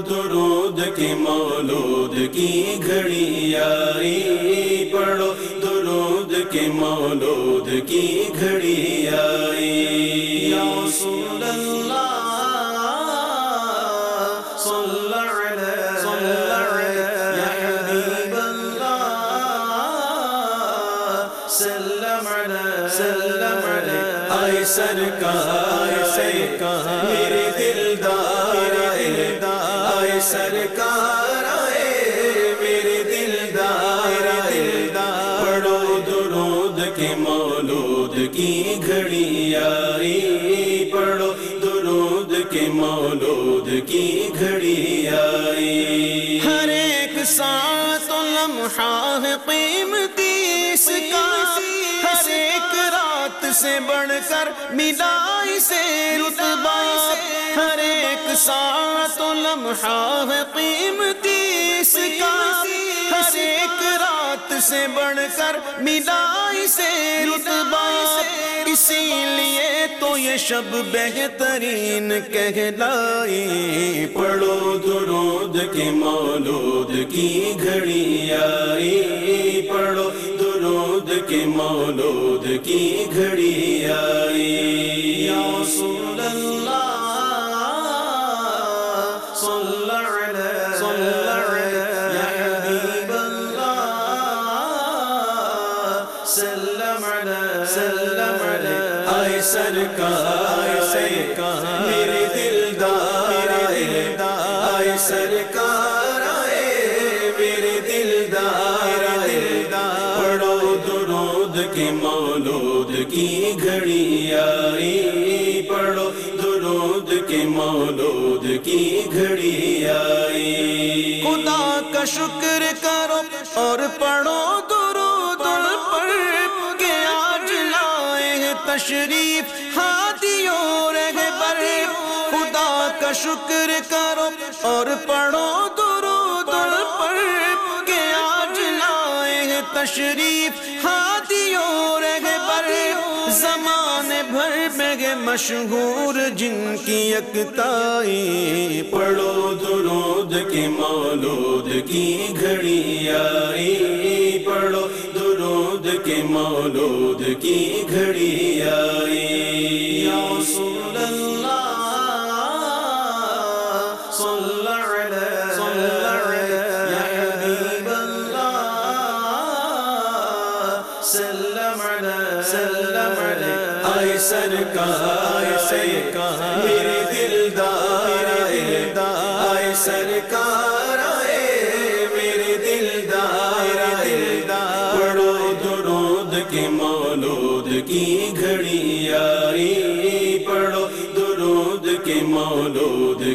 درود کی مولود کی گھڑی آئی پڑھو درود کی مولود کی گھڑی آئی یا رسول اللہ صلی علیہ یا حبیب اللہ سلم علیہ سلم علیہ آئے سرکار سرکار میرے کے مولود کی گھڑی آئی پڑھو، درود کے مولود کی گھڑی آئی۔ ہر ایک ساتھ و لمحہ قیمتی اس کا۔ ہر ایک رات سے بڑھ کر ملا اسے رتبہ۔ ہر ایک ساتھ و لمحہ قیمتی اس کا۔ سے بڑھ کر ملا اسے رتبہ۔ اسی لیے تو یہ شب بہترین کہلائی۔ پڑھو درود کے مولود کی گھڑی آئی۔ پڑھو درود کے مولود کی گھڑی آئی۔ یا رسول اللہ صلی سرکار سرکار میرے دلدار دلدار آئے سرکار، آئے میرے دلدار دلدار پڑھو درود کے مولود کی گھڑی آئی، پڑھو درود کے مولود کی گھڑی آئی۔ خدا کا شکر کرو اور پڑھو تشریف ہاتھیوں رہبر، خدا کا شکر کرو اور پڑھو درود پر کہ آج لائے ہیں تشریف ہاتھیوں رہبر زمانے بھر میں گے مشہور جن کی یکتائی پڑھو درود کے مولود کی گھڑی آئی۔ پڑھو کے مولود کی گھڑی آئی۔ یا رسول اللہ صلی علیہ یا حبیب اللہ، سلم علیہ سلم علیہ، آئے سرکار سرکار میرے دلدار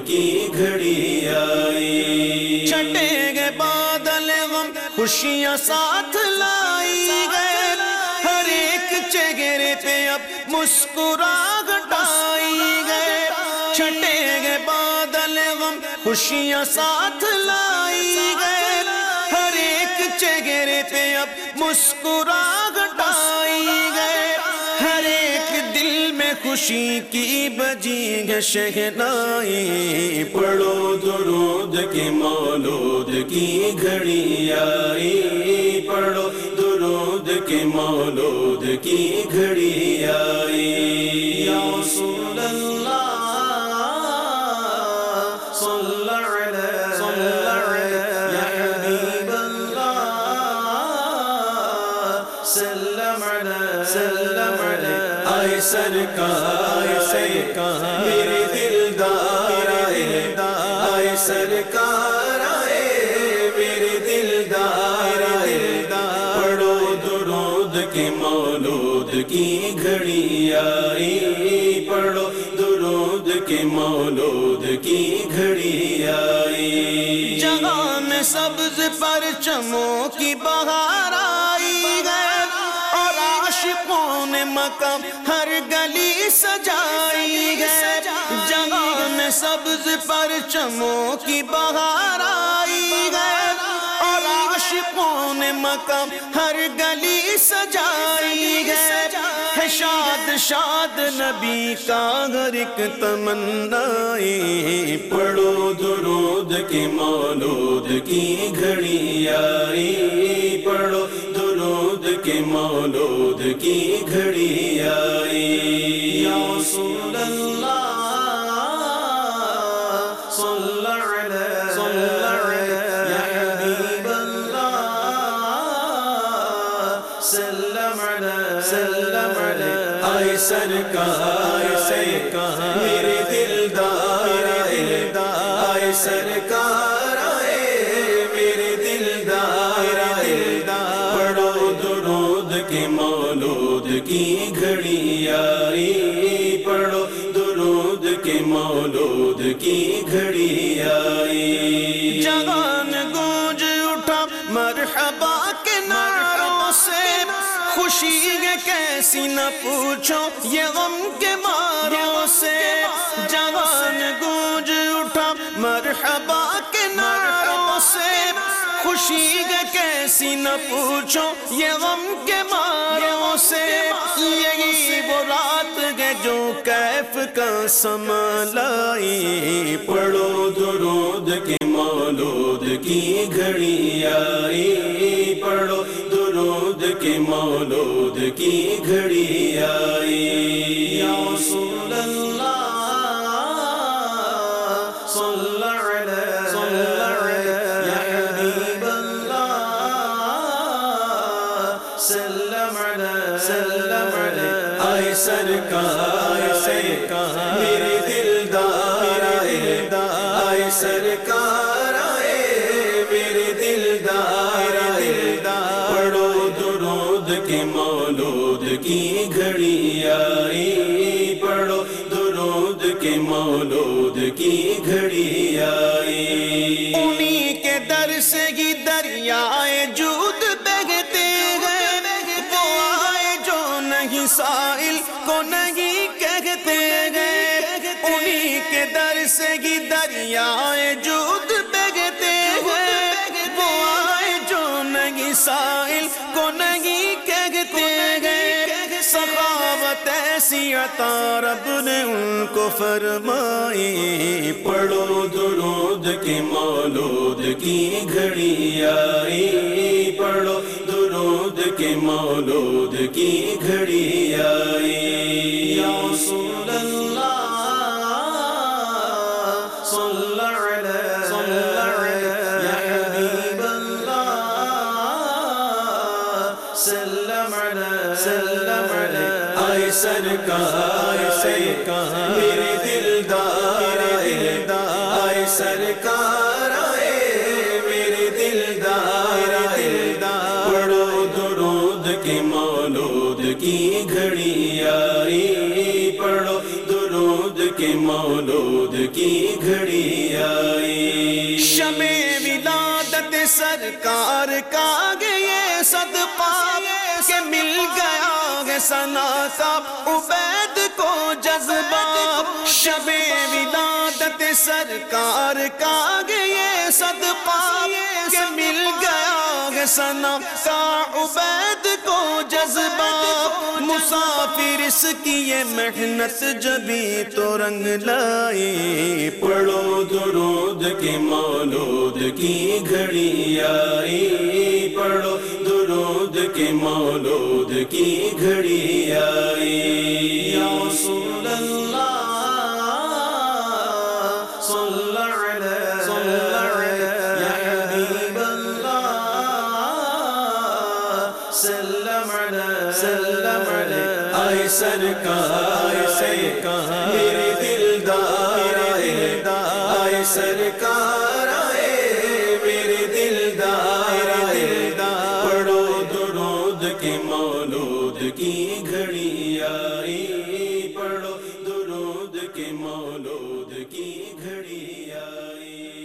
کی گھڑی آئی۔ چھٹے گے بادل غم، خوشیاں ساتھ لائی گئے۔ ہر ایک چہرے پہ اب مسکراہٹ آئی گئے۔ چھٹے گے بادل غم، خوشیاں ساتھ لائی گئے۔ ہر ایک چہرے پہ اب مسکراہٹ خوشی کی بجی ہے شہنائی پڑھو درود کے مولود کی گھڑی آئی پڑھو درود کے مولود کی گھڑی آئی یا سرکار سرکار میرے دلدار، آئے سرکار، آئے میرے دلدار دلدار پڑھو درود کے مولود کی گھڑی آئی۔ پڑھو درود کے مولود کی گھڑی آئی۔ جگہ میں سبز پرچموں کی بہار آئی عاشقوں نے ہر گلی سجائی گئے جگہ میں سبز پرچموں کی بہار آئی گئے اور عاشقوں نے مکم ہر گلی سجائی گئے ہے شاد شاد نبی کا ہر ایک تمنائی پڑھو درود کے مولود کی گھڑی آئی۔ مولود کی گھڑی آئی۔ یا رسول اللہ صلی علی صلی علی یا حبیب اللہ سلم علی سلم علی آئے سرکار سرکار میرے دلدار۔ آئے سرکار کی گھڑی آئی پڑھو درود کے مولود کی گھڑی آئی۔ جوان گونج اٹھا، مرحبا کے نعروں سے۔ خوشی کیسی نہ پوچھو، یہ غم کے ماروں سے۔ جوان گونج اٹھا، مرحبا کے نعروں سے۔ خوشی کیسی نہ پوچھو، یہ غم کے ماروں سے، یہی وہ رات ہے جو کیف کا سما لائی پڑھو درود کے مولود کی گھڑی آئی۔ پڑھو درود کے مولود کی گھڑی آئی۔ سرکار سرکار میرے دلدار آئے سرکار آئے، میرے دلدار دلدار پڑھو درود کے مولود کی گھڑی آئی، پڑھو درود کے مولود کی گھڑی آئی۔ نہیں سائل کو نہیں کہتے گئے انہی کے در سے ہی دریائے جود بہتے گئے وہ آئے جو نہیں سائل کو نہیں کہتے گئے سخاوت ایسی عطا رب نے ان کو فرمائی۔ پڑھو درود کے مولود کی گھڑی آئی۔ پڑھو کے مولود کی گھڑی آئی۔ یا رسول اللہ صلی علی یا حبیب اللہ سلم علی سلم علی آئے سرکار سرکار مولود کی گھڑی آئی۔ شب ولادت سرکار کا گئے صدقہ کہ مل گیا ہے سنا کا، عبید کو جذبہ۔ شب ولادت سرکار کا گئے صدقہ کہ مل گیا ہے سنا کا عبید کو جذبہ مسافر اس کی یہ محنت جبھی تو رنگ لائی۔ پڑھو درود کے مولود کی گھڑی آئی۔ پڑھو درود کے مولود کی گھڑی آئی۔ سرکار سرکار میرے دلدار آئے سرکار